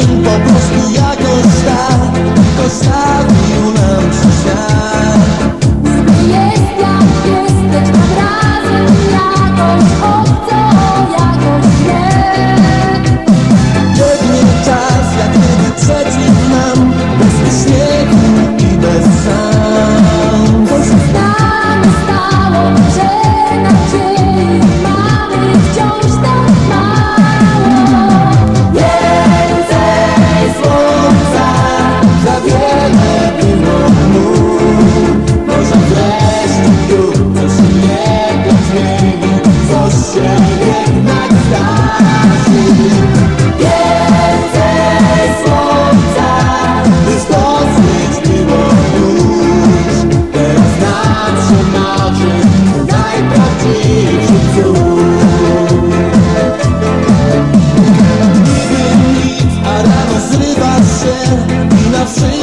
un po' costa, costa di una said, nothing.